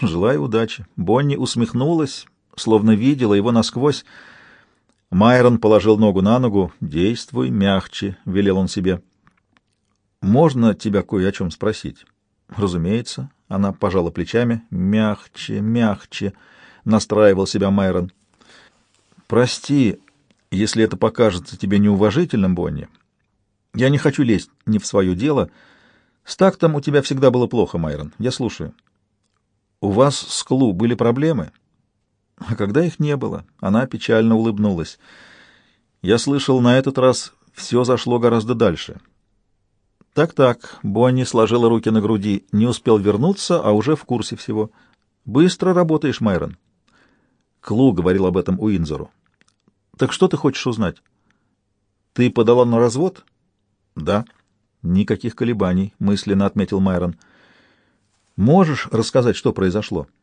Желаю удачи. Бонни усмехнулась, словно видела его насквозь. Майрон положил ногу на ногу. «Действуй мягче», — велел он себе. «Можно тебя кое о чем спросить?» «Разумеется». Она пожала плечами. «Мягче, мягче», — настраивал себя Майрон. «Прости, если это покажется тебе неуважительным, Бонни. Я не хочу лезть не в свое дело. С тактом у тебя всегда было плохо, Майрон. Я слушаю». «У вас с Клу были проблемы?» А когда их не было, она печально улыбнулась. Я слышал, на этот раз все зашло гораздо дальше. Так-так, Бонни сложила руки на груди, не успел вернуться, а уже в курсе всего. Быстро работаешь, Майрон. Клу говорил об этом Уинзору. Так что ты хочешь узнать? Ты подала на развод? Да. Никаких колебаний, мысленно отметил Майрон. Можешь рассказать, что произошло? —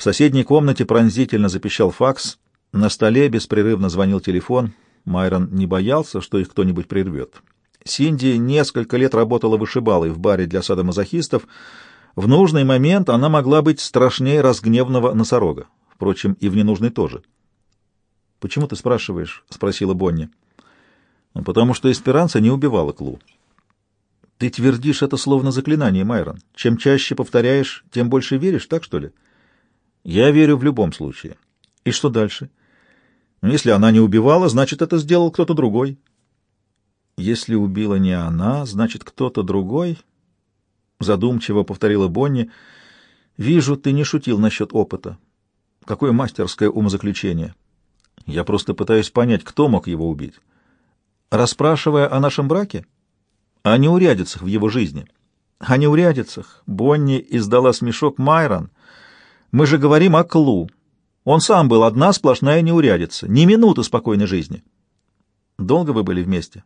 в соседней комнате пронзительно запищал факс, на столе беспрерывно звонил телефон. Майрон не боялся, что их кто-нибудь прервет. Синди несколько лет работала вышибалой в баре для садомазохистов. В нужный момент она могла быть страшнее разгневанного носорога. Впрочем, и в ненужный тоже. «Почему ты спрашиваешь?» — спросила Бонни. «Ну, «Потому что Эсперанца не убивала Клу». «Ты твердишь это словно заклинание, Майрон. Чем чаще повторяешь, тем больше веришь, так что ли?» Я верю в любом случае. И что дальше? Ну, если она не убивала, значит, это сделал кто-то другой. Если убила не она, значит, кто-то другой? Задумчиво повторила Бонни. Вижу, ты не шутил насчет опыта. Какое мастерское умозаключение. Я просто пытаюсь понять, кто мог его убить. Расспрашивая о нашем браке? О неурядицах в его жизни. О неурядицах. Бонни издала смешок Майрон — мы же говорим о Клу. Он сам был одна сплошная неурядица, ни минуты спокойной жизни. Долго вы были вместе?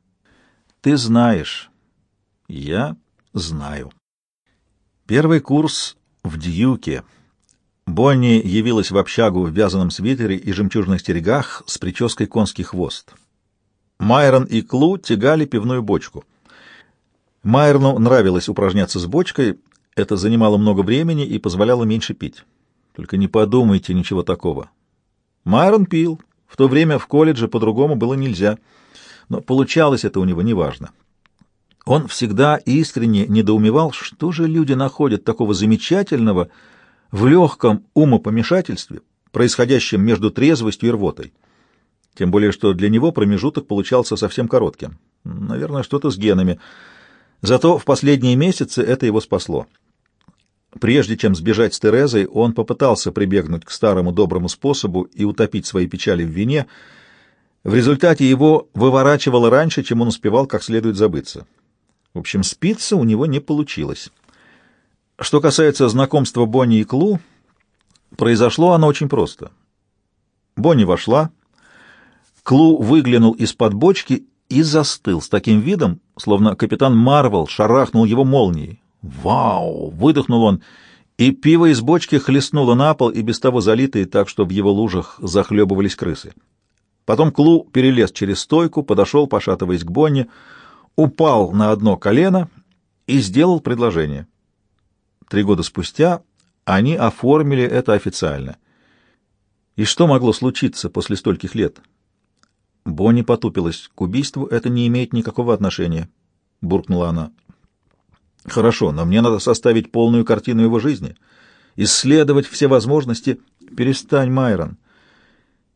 Ты знаешь. Я знаю. Первый курс в Дьюке. Бонни явилась в общагу в вязаном свитере и жемчужных стерегах с прической конский хвост. Майрон и Клу тягали пивную бочку. Майрону нравилось упражняться с бочкой, это занимало много времени и позволяло меньше пить. Только не подумайте ничего такого. Майрон пил. В то время в колледже по-другому было нельзя. Но получалось это у него неважно. Он всегда искренне недоумевал, что же люди находят такого замечательного в легком умопомешательстве, происходящем между трезвостью и рвотой. Тем более, что для него промежуток получался совсем коротким. Наверное, что-то с генами. Зато в последние месяцы это его спасло. Прежде чем сбежать с Терезой, он попытался прибегнуть к старому доброму способу и утопить свои печали в вине. В результате его выворачивало раньше, чем он успевал как следует забыться. В общем, спиться у него не получилось. Что касается знакомства Бонни и Клу, произошло оно очень просто. Бонни вошла, Клу выглянул из-под бочки и застыл с таким видом, словно капитан Марвел шарахнул его молнией. «Вау!» — выдохнул он, и пиво из бочки хлестнуло на пол и без того залитые так, что в его лужах захлебывались крысы. Потом Клу перелез через стойку, подошел, пошатываясь к Бонне, упал на одно колено и сделал предложение. Три года спустя они оформили это официально. И что могло случиться после стольких лет? Бонни потупилась. К убийству это не имеет никакого отношения, — буркнула она. Хорошо, но мне надо составить полную картину его жизни, исследовать все возможности. Перестань, Майрон.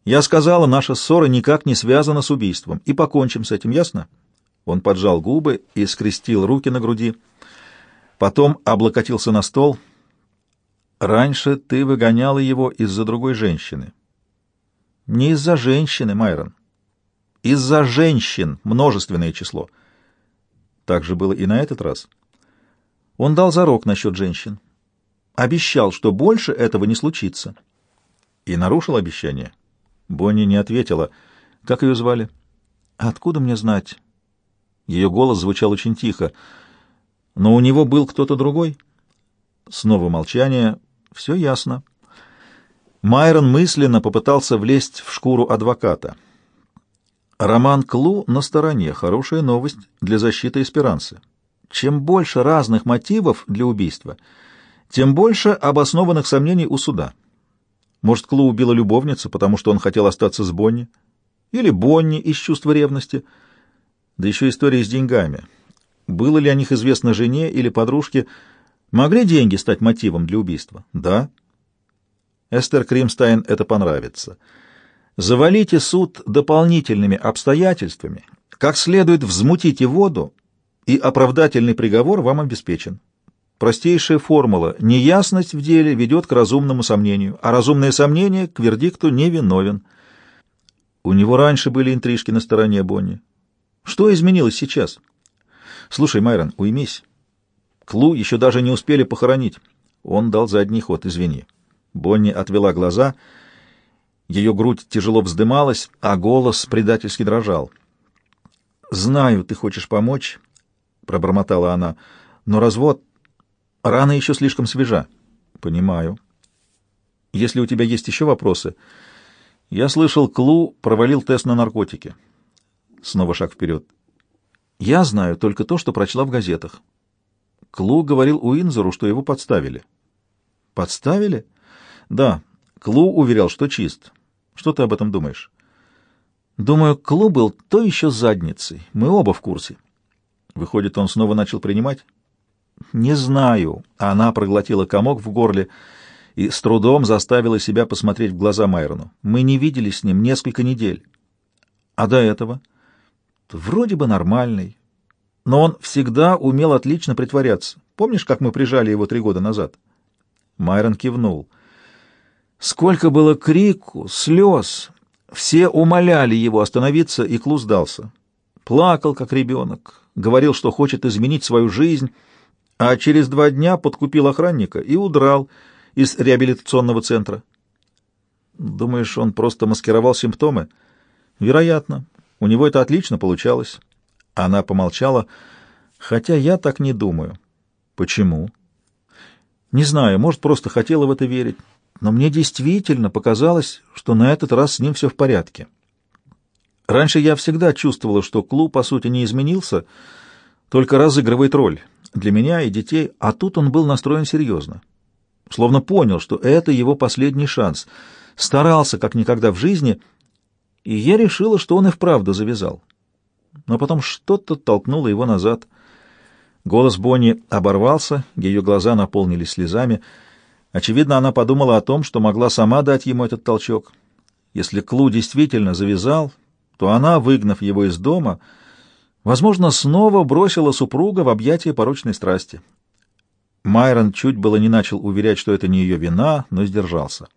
Я сказала, наша ссора никак не связана с убийством, и покончим с этим, ясно? Он поджал губы и скрестил руки на груди. Потом облокотился на стол. Раньше ты выгоняла его из-за другой женщины. Не из-за женщины, Майрон. Из-за женщин, множественное число. Так же было и на этот раз. Он дал зарок насчет женщин. Обещал, что больше этого не случится. И нарушил обещание. Бонни не ответила. Как ее звали? Откуда мне знать? Ее голос звучал очень тихо. Но у него был кто-то другой? Снова молчание. Все ясно. Майрон мысленно попытался влезть в шкуру адвоката. Роман Клу на стороне. Хорошая новость для защиты Эсперанцы. Чем больше разных мотивов для убийства, тем больше обоснованных сомнений у суда. Может, Клу убила любовница, потому что он хотел остаться с Бонни? Или Бонни из чувства ревности? Да еще история с деньгами. Было ли о них известно жене или подружке? Могли деньги стать мотивом для убийства? Да. Эстер Кримстайн это понравится. Завалите суд дополнительными обстоятельствами, как следует взмутите воду, и оправдательный приговор вам обеспечен. Простейшая формула «неясность в деле ведет к разумному сомнению, а разумное сомнение к вердикту невиновен». У него раньше были интрижки на стороне Бонни. Что изменилось сейчас? Слушай, Майрон, уймись. Клу еще даже не успели похоронить. Он дал задний ход, извини. Бонни отвела глаза. Ее грудь тяжело вздымалась, а голос предательски дрожал. «Знаю, ты хочешь помочь», — пробормотала она, — «но развод Рана еще слишком свежа. Понимаю. Если у тебя есть еще вопросы... Я слышал, Клу провалил тест на наркотики. Снова шаг вперед. Я знаю только то, что прочла в газетах. Клу говорил Уинзору, что его подставили. Подставили? Да. Клу уверял, что чист. Что ты об этом думаешь? Думаю, Клу был то еще задницей. Мы оба в курсе. Выходит, он снова начал принимать? «Не знаю». Она проглотила комок в горле и с трудом заставила себя посмотреть в глаза Майрону. «Мы не виделись с ним несколько недель. А до этого?» «Вроде бы нормальный. Но он всегда умел отлично притворяться. Помнишь, как мы прижали его три года назад?» Майрон кивнул. «Сколько было крику, слез!» Все умоляли его остановиться, и Клу сдался. Плакал, как ребенок, говорил, что хочет изменить свою жизнь, а через два дня подкупил охранника и удрал из реабилитационного центра. Думаешь, он просто маскировал симптомы? Вероятно. У него это отлично получалось. Она помолчала, хотя я так не думаю. Почему? Не знаю, может, просто хотела в это верить, но мне действительно показалось, что на этот раз с ним все в порядке. Раньше я всегда чувствовала, что клуб, по сути, не изменился, только разыгрывает роль для меня и детей, а тут он был настроен серьезно. Словно понял, что это его последний шанс. Старался, как никогда в жизни, и я решила, что он и вправду завязал. Но потом что-то толкнуло его назад. Голос Бонни оборвался, ее глаза наполнились слезами. Очевидно, она подумала о том, что могла сама дать ему этот толчок. Если Клу действительно завязал, то она, выгнав его из дома, — Возможно, снова бросила супруга в объятия порочной страсти. Майрон чуть было не начал уверять, что это не ее вина, но сдержался.